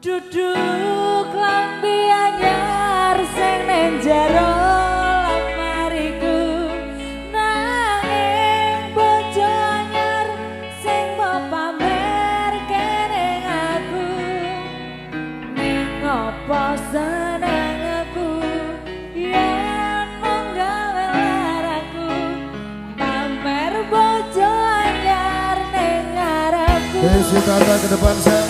Duduk lambi anyar sing neng jero lemariku bojo anyar sing pamer keneng aku Neng opo seneng aku? Yen menggawe laraku. Pamer bojo anyar neng ngarepku. Isi tata ke depan saya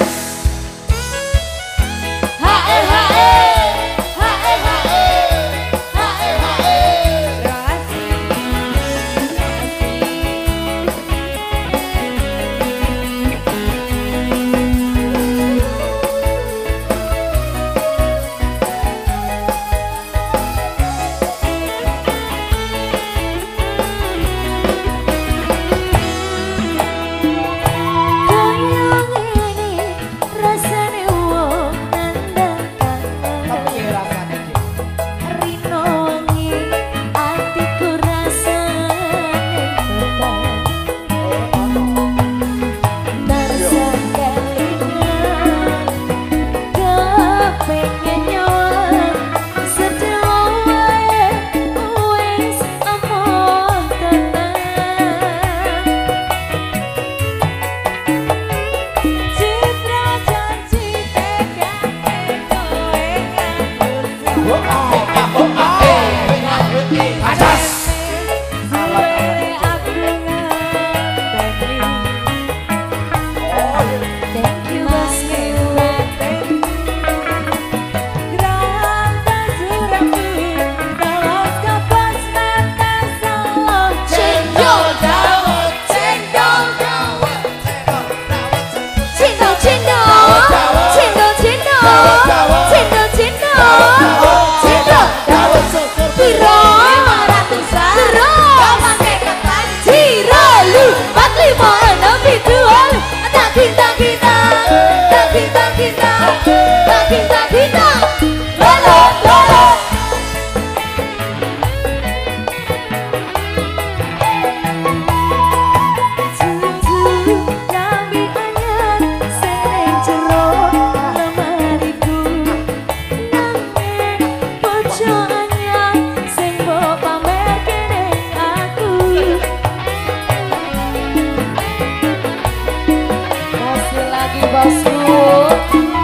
nosso outro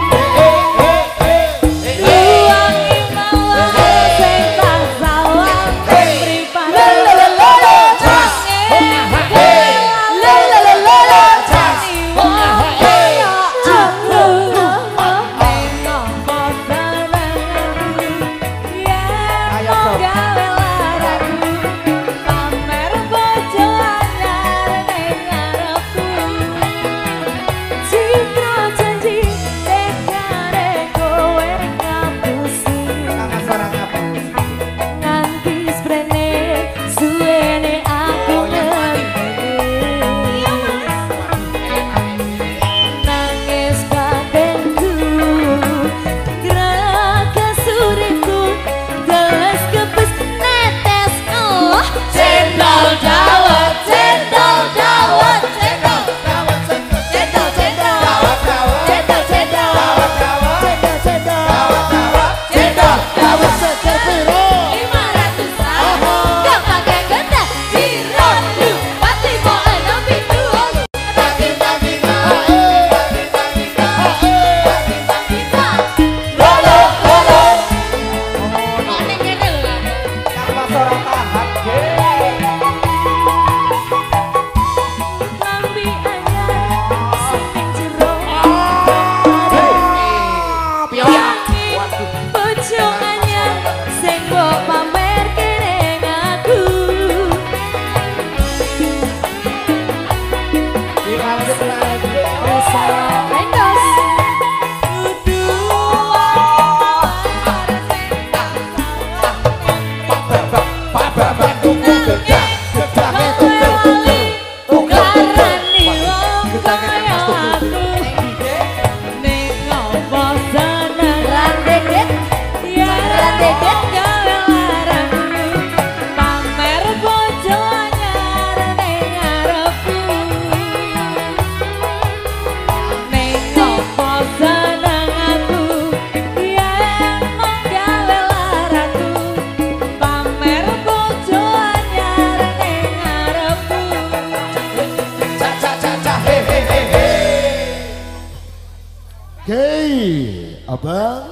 Oke, abang.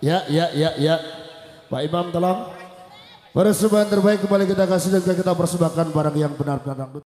Ya, ya, ya, ya. Pak Imam tolong. Persembahan terbaik kembali kita kasih dan kita persembahkan barang yang benar-benar.